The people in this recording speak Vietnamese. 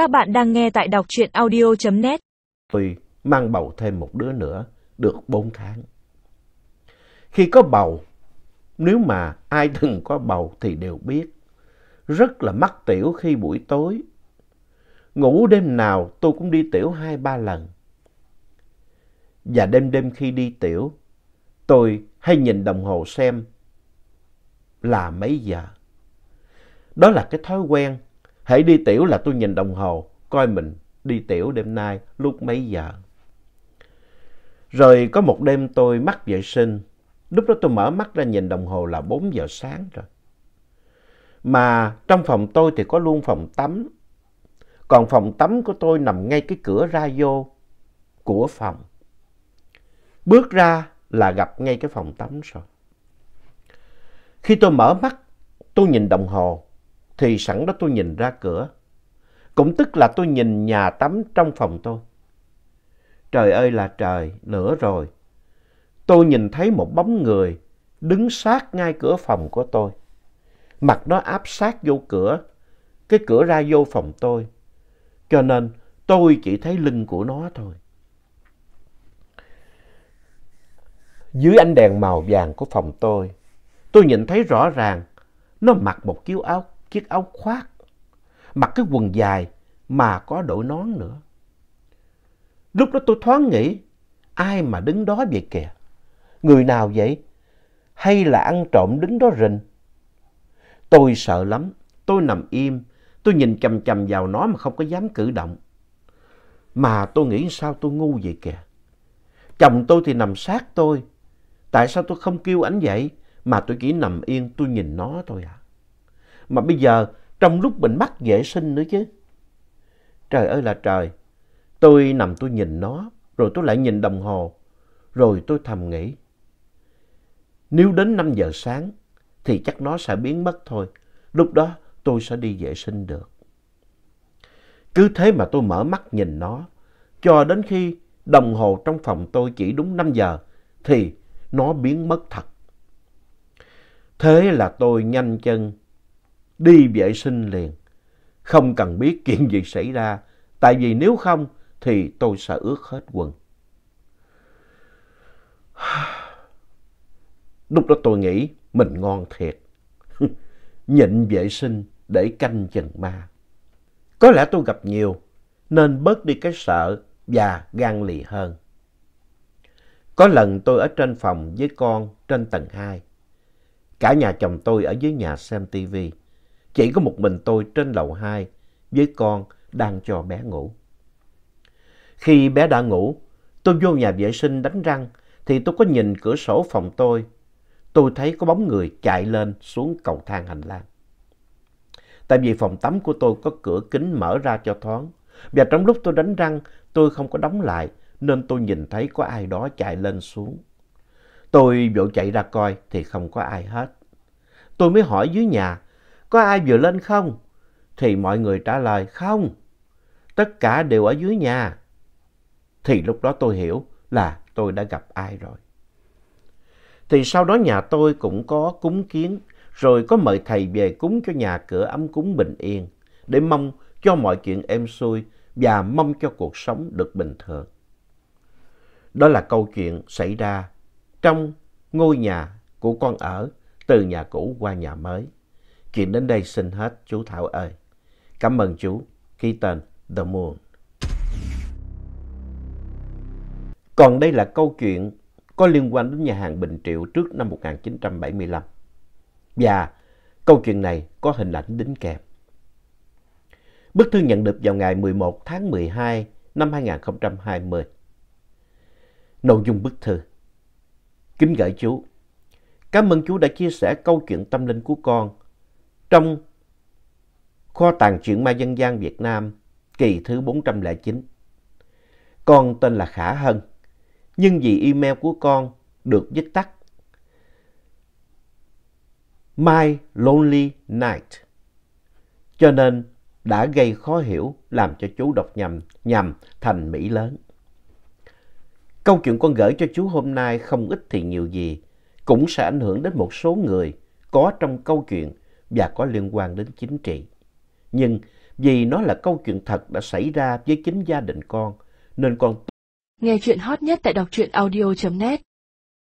Các bạn đang nghe tại đọc truyện audio.net. Tôi mang bầu thêm một đứa nữa, được 4 tháng. Khi có bầu, nếu mà ai từng có bầu thì đều biết, rất là mắc tiểu khi buổi tối. Ngủ đêm nào tôi cũng đi tiểu hai ba lần. Và đêm đêm khi đi tiểu, tôi hay nhìn đồng hồ xem là mấy giờ. Đó là cái thói quen. Hãy đi tiểu là tôi nhìn đồng hồ, coi mình đi tiểu đêm nay lúc mấy giờ. Rồi có một đêm tôi mắc vệ sinh. Lúc đó tôi mở mắt ra nhìn đồng hồ là 4 giờ sáng rồi. Mà trong phòng tôi thì có luôn phòng tắm. Còn phòng tắm của tôi nằm ngay cái cửa ra vô của phòng. Bước ra là gặp ngay cái phòng tắm rồi. Khi tôi mở mắt, tôi nhìn đồng hồ, thì sẵn đó tôi nhìn ra cửa. Cũng tức là tôi nhìn nhà tắm trong phòng tôi. Trời ơi là trời, lửa rồi. Tôi nhìn thấy một bóng người đứng sát ngay cửa phòng của tôi. Mặt nó áp sát vô cửa, cái cửa ra vô phòng tôi. Cho nên tôi chỉ thấy lưng của nó thôi. Dưới ánh đèn màu vàng của phòng tôi, tôi nhìn thấy rõ ràng nó mặc một chiếc áo, chiếc áo khoác, mặc cái quần dài mà có đội nón nữa. Lúc đó tôi thoáng nghĩ, ai mà đứng đó vậy kìa? Người nào vậy? Hay là ăn trộm đứng đó rình? Tôi sợ lắm, tôi nằm im, tôi nhìn chầm chầm vào nó mà không có dám cử động. Mà tôi nghĩ sao tôi ngu vậy kìa? Chồng tôi thì nằm sát tôi, tại sao tôi không kêu ảnh dậy mà tôi chỉ nằm yên tôi nhìn nó thôi à? Mà bây giờ trong lúc mình mắc vệ sinh nữa chứ. Trời ơi là trời, tôi nằm tôi nhìn nó, rồi tôi lại nhìn đồng hồ, rồi tôi thầm nghĩ. Nếu đến 5 giờ sáng thì chắc nó sẽ biến mất thôi, lúc đó tôi sẽ đi vệ sinh được. Cứ thế mà tôi mở mắt nhìn nó, cho đến khi đồng hồ trong phòng tôi chỉ đúng 5 giờ thì nó biến mất thật. Thế là tôi nhanh chân đi vệ sinh liền. Không cần biết chuyện gì xảy ra, tại vì nếu không thì tôi sẽ ướt hết quần. Lúc đó tôi nghĩ mình ngon thiệt. Nhịn vệ sinh để canh chừng ma. Có lẽ tôi gặp nhiều nên bớt đi cái sợ và gan lì hơn. Có lần tôi ở trên phòng với con trên tầng 2. Cả nhà chồng tôi ở dưới nhà xem tivi. Chỉ có một mình tôi trên lầu 2 với con đang cho bé ngủ. Khi bé đã ngủ, tôi vô nhà vệ sinh đánh răng thì tôi có nhìn cửa sổ phòng tôi. Tôi thấy có bóng người chạy lên xuống cầu thang hành lang. Tại vì phòng tắm của tôi có cửa kính mở ra cho thoáng. Và trong lúc tôi đánh răng, tôi không có đóng lại nên tôi nhìn thấy có ai đó chạy lên xuống. Tôi vội chạy ra coi thì không có ai hết. Tôi mới hỏi dưới nhà, có ai vừa lên không? Thì mọi người trả lời, không. Tất cả đều ở dưới nhà. Thì lúc đó tôi hiểu là tôi đã gặp ai rồi. Thì sau đó nhà tôi cũng có cúng kiến, rồi có mời thầy về cúng cho nhà cửa ấm cúng bình yên, để mong cho mọi chuyện êm xuôi và mong cho cuộc sống được bình thường. Đó là câu chuyện xảy ra trong ngôi nhà của con ở từ nhà cũ qua nhà mới. Chuyện đến đây xin hết, chú Thảo ơi. Cảm ơn chú. Ký tên, The Moon. Còn đây là câu chuyện có liên quan đến nhà hàng Bình Triệu trước năm 1975. Và câu chuyện này có hình ảnh đính kèm. Bức thư nhận được vào ngày 11 tháng 12 năm 2020. Nội dung bức thư. Kính gửi chú. Cảm ơn chú đã chia sẻ câu chuyện tâm linh của con trong kho tàng truyện ma dân gian Việt Nam kỳ thứ 409. Con tên là Khả Hân, nhưng vì email của con được viết tắt My Lonely Night, cho nên đã gây khó hiểu làm cho chú đọc nhầm nhầm thành Mỹ lớn. Câu chuyện con gửi cho chú hôm nay không ít thì nhiều gì, cũng sẽ ảnh hưởng đến một số người có trong câu chuyện và có liên quan đến chính trị. Nhưng Vì nó là câu chuyện thật đã xảy ra với chính gia đình con, nên con Nghe chuyện hot nhất tại đọc truyện audio.net